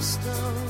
Stone.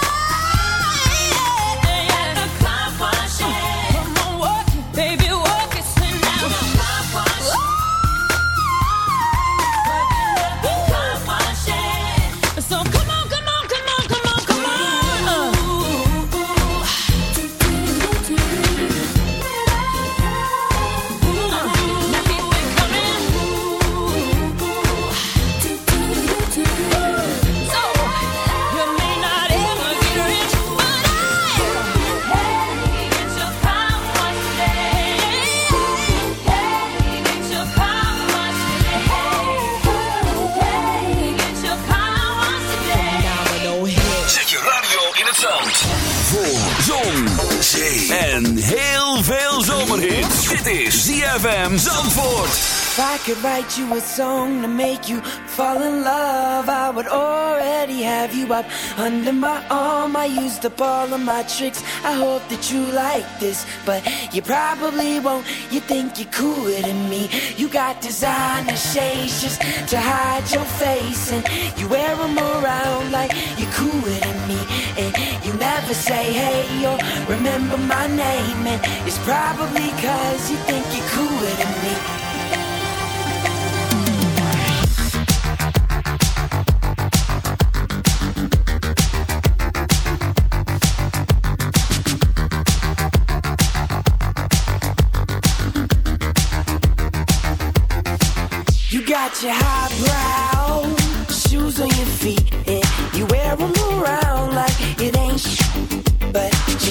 En heel veel zomerhits. Dit is ZFM Zandvoort. If I could write you a song to make you fall in love, I would already have you up under my arm. I used up all of my tricks. I hope that you like this, but you probably won't. You think you're cooler than me. You got designer shades just to hide your face, and you wear them around like you're cooler than me. Never say hey or remember my name, and it's probably cause you think you're cooler than me. You got your highbrow shoes on your feet,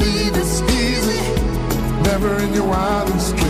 be easy, never in your wildest dreams.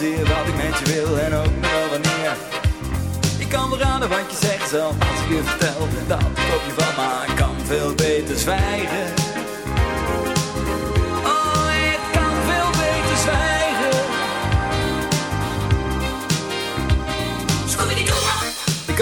zie wat ik met je wil en ook nog wanneer. Ik kan raden wat je zegt zelfs als ik je vertel Dat kopje van maar kan. Veel beter zwijgen.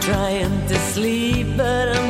trying to sleep, but I'm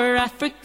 for Africa.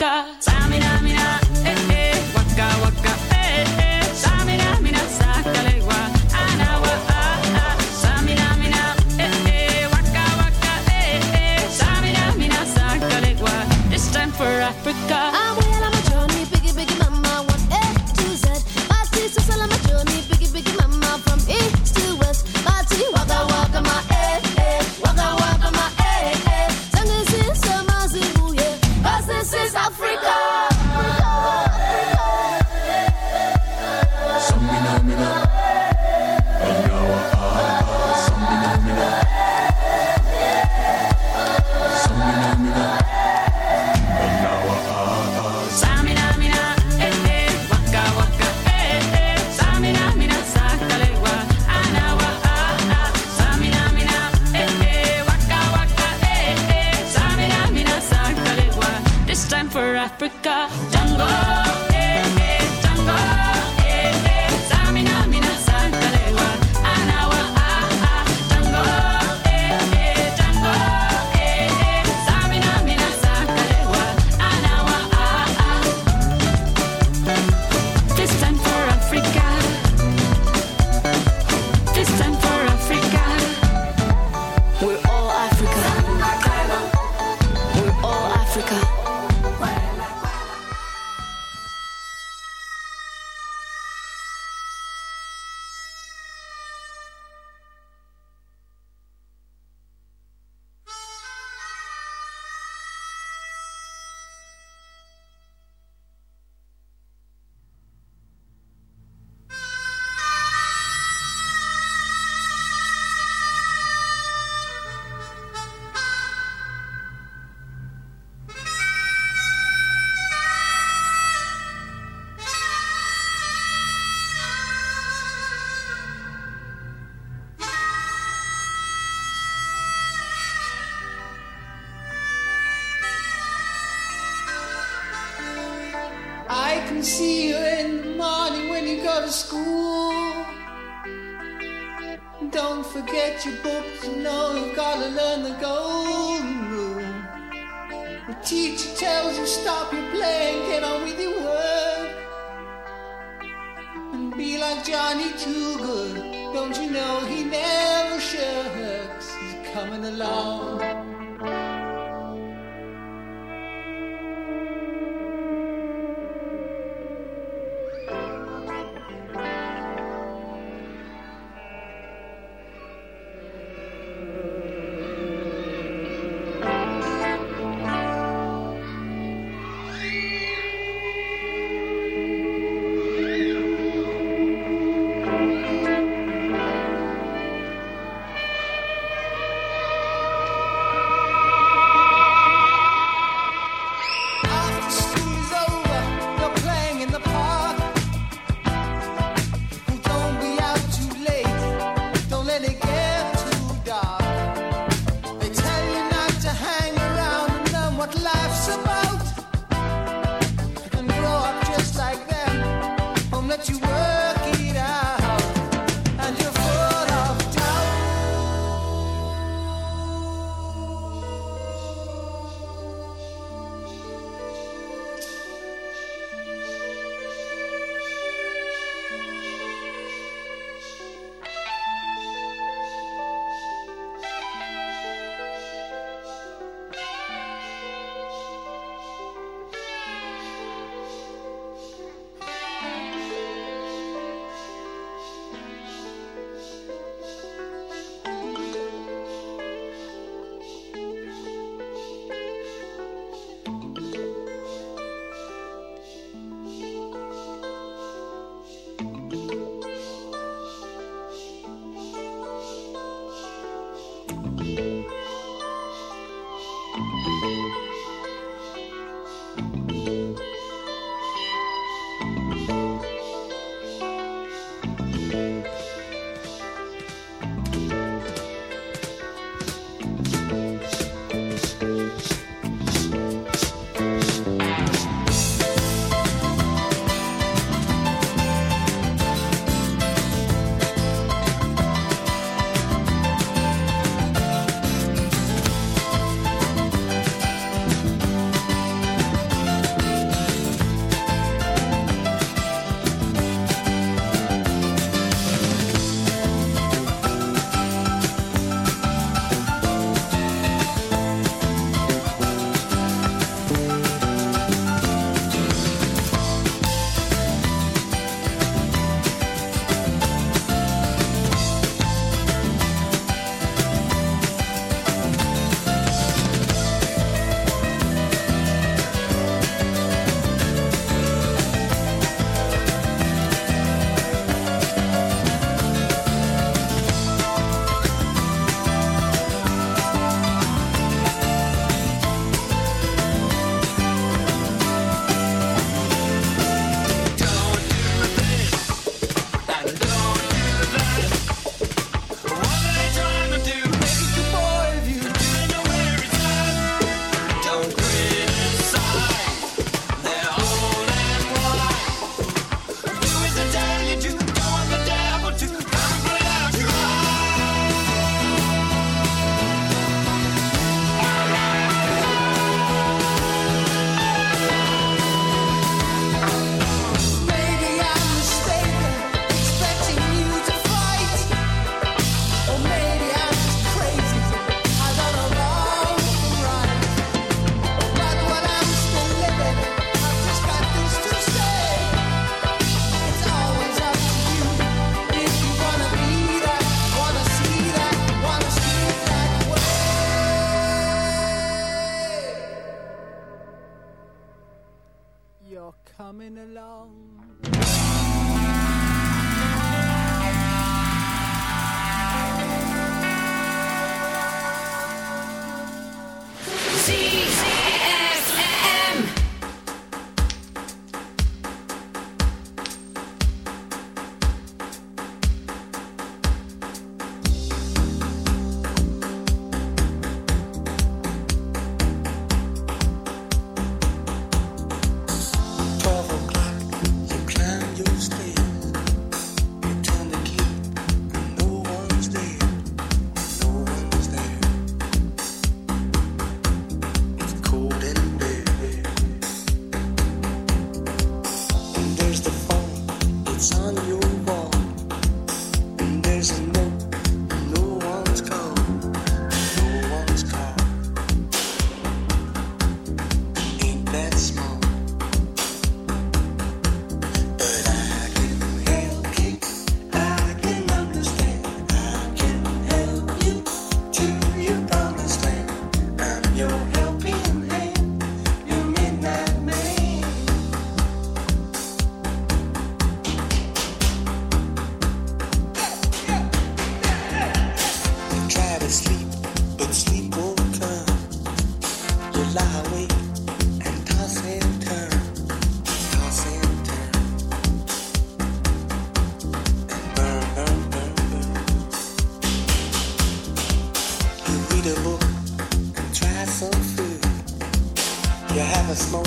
slow.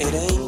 It ain't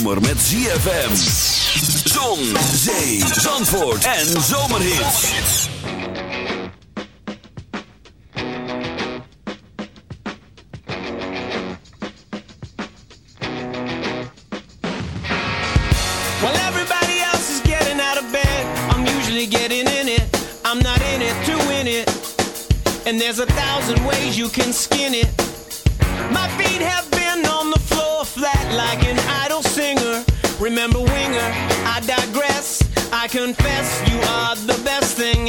zomer met ZFM. Zon, zee, zandvoort en zomerhits. Well, everybody else is getting out of bed. I'm usually getting in it. I'm not in it to win it. And there's a thousand ways you can skin it. Remember, winger, I digress. I confess, you are the best thing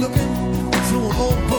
looking to a old book.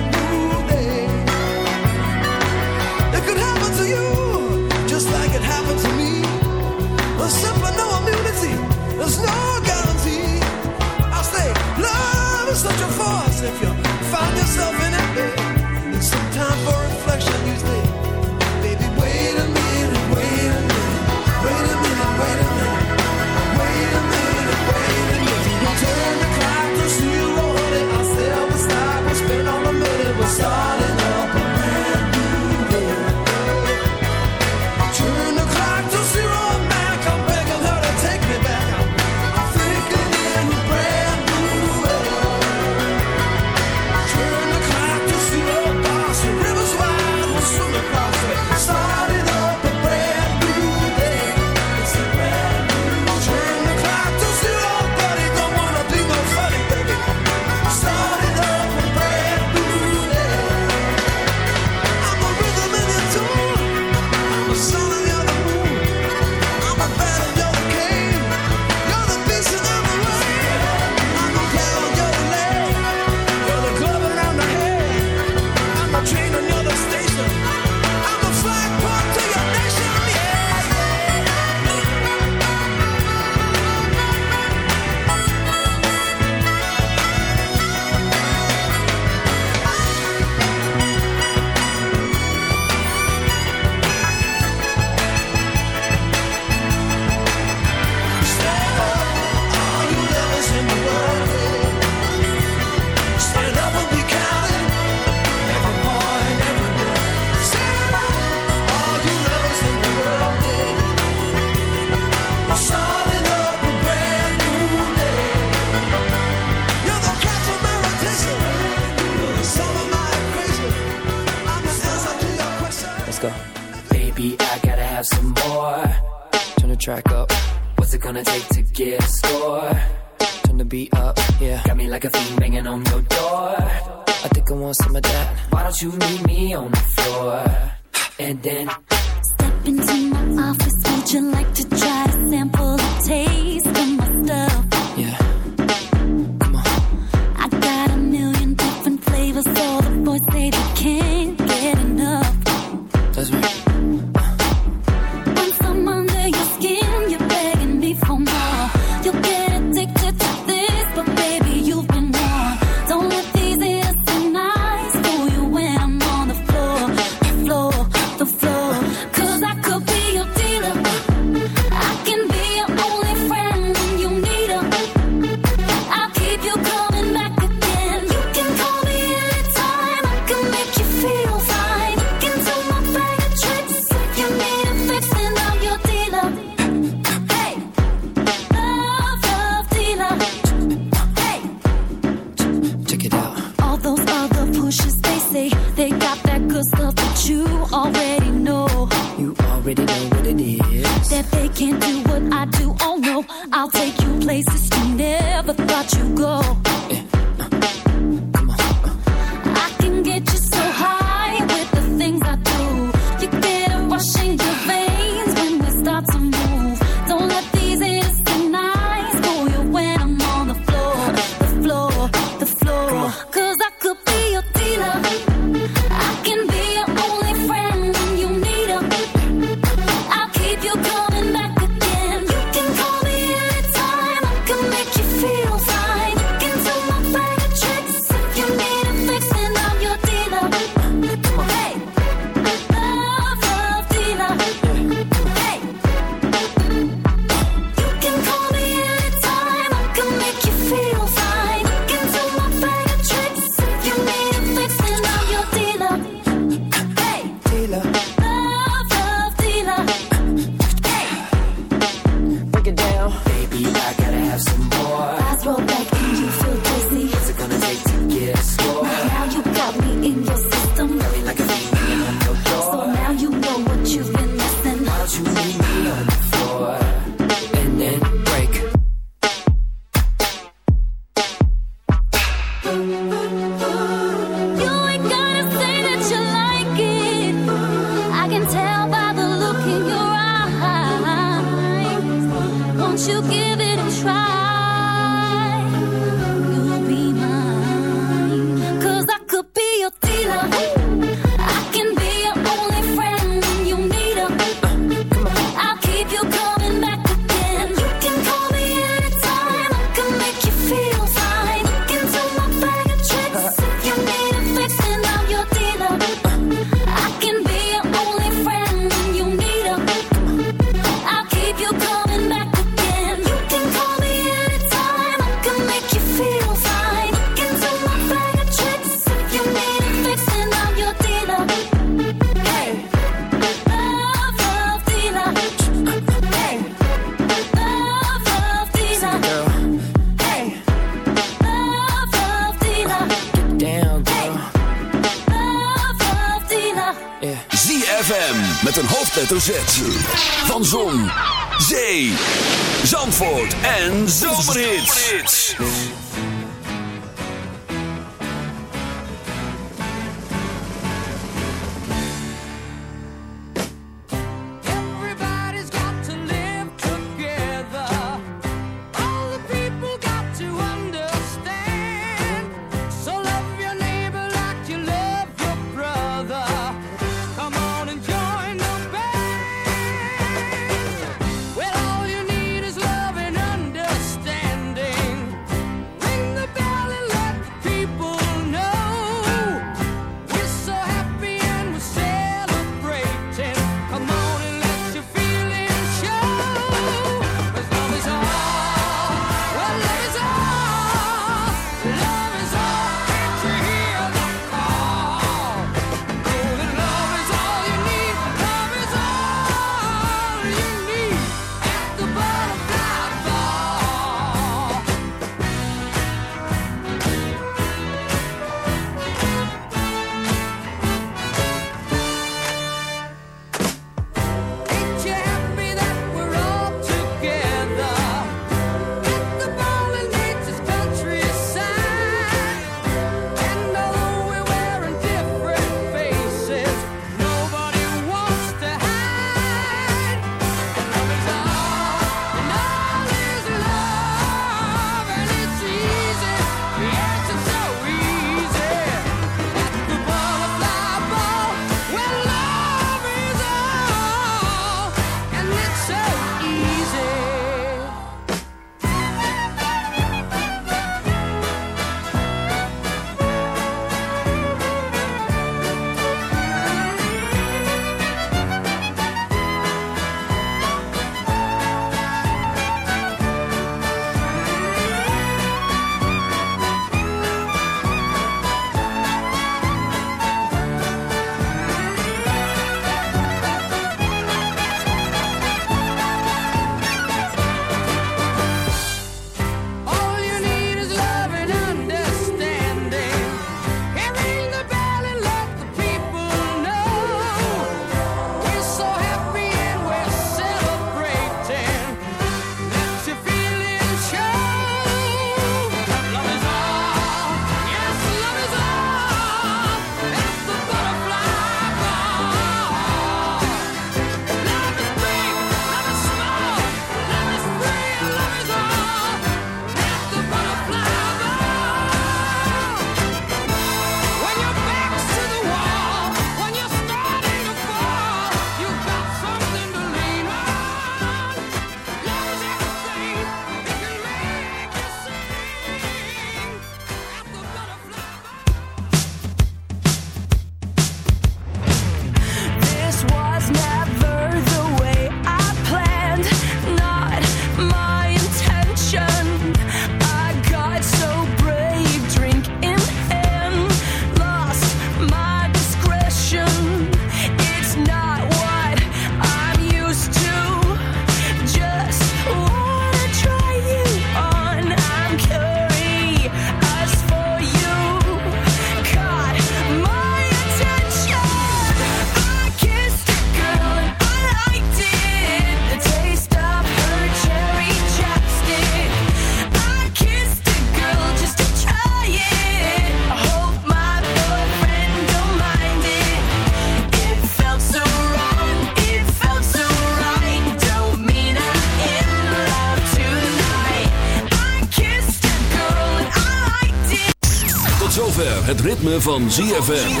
Het ritme van ZFM.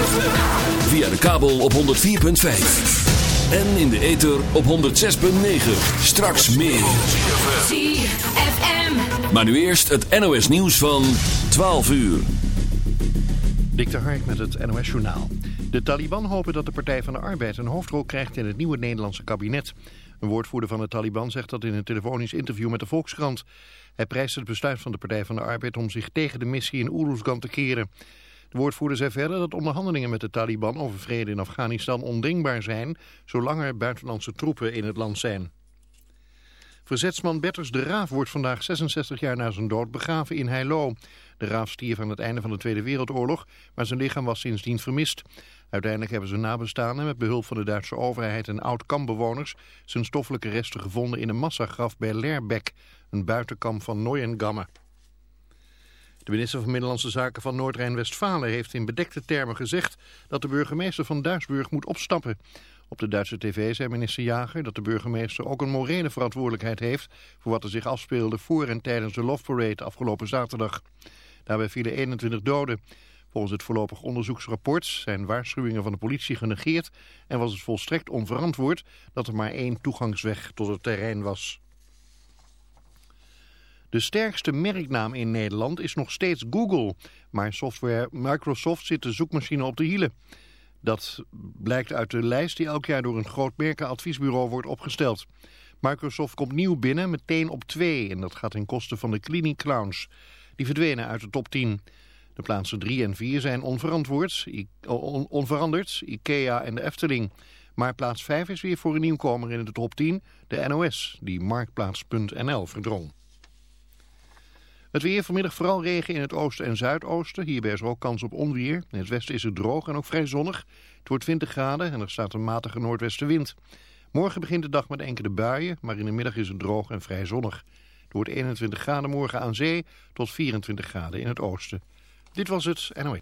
Via de kabel op 104.5. En in de ether op 106.9. Straks meer. ZFM. Maar nu eerst het NOS nieuws van 12 uur. Dik de Hark met het NOS Journaal. De Taliban hopen dat de Partij van de Arbeid een hoofdrol krijgt in het nieuwe Nederlandse kabinet. Een woordvoerder van de Taliban zegt dat in een telefonisch interview met de Volkskrant. Hij prijst het besluit van de Partij van de Arbeid om zich tegen de missie in Oeruzgan te keren. De woordvoerder zei verder dat onderhandelingen met de Taliban over vrede in Afghanistan ondingbaar zijn, zolang er buitenlandse troepen in het land zijn. Verzetsman Berters de Raaf wordt vandaag 66 jaar na zijn dood begraven in Heilo. De Raaf stierf aan het einde van de Tweede Wereldoorlog, maar zijn lichaam was sindsdien vermist. Uiteindelijk hebben zijn nabestaanden met behulp van de Duitse overheid en oud-kampbewoners zijn stoffelijke resten gevonden in een massagraf bij Lerbeck, een buitenkamp van Neuengamme. De minister van Middellandse Zaken van Noord-Rijn-Westfalen heeft in bedekte termen gezegd dat de burgemeester van Duisburg moet opstappen. Op de Duitse tv zei minister Jager dat de burgemeester ook een morele verantwoordelijkheid heeft voor wat er zich afspeelde voor en tijdens de Love Parade afgelopen zaterdag. Daarbij vielen 21 doden. Volgens het voorlopig onderzoeksrapport zijn waarschuwingen van de politie genegeerd en was het volstrekt onverantwoord dat er maar één toegangsweg tot het terrein was. De sterkste merknaam in Nederland is nog steeds Google, maar software Microsoft zit de zoekmachine op de hielen. Dat blijkt uit de lijst die elk jaar door een groot merkenadviesbureau wordt opgesteld. Microsoft komt nieuw binnen, meteen op twee, en dat gaat ten koste van de Clinic Clowns. Die verdwenen uit de top 10. De plaatsen 3 en 4 zijn onveranderd, IKEA en de Efteling. Maar plaats 5 is weer voor een nieuwkomer in de top 10, de NOS, die Marktplaats.nl verdrong. Het weer vanmiddag vooral regen in het oosten en zuidoosten. Hierbij is er ook kans op onweer. In het westen is het droog en ook vrij zonnig. Het wordt 20 graden en er staat een matige noordwestenwind. Morgen begint de dag met enkele buien, maar in de middag is het droog en vrij zonnig. Het wordt 21 graden morgen aan zee tot 24 graden in het oosten. Dit was het NOE.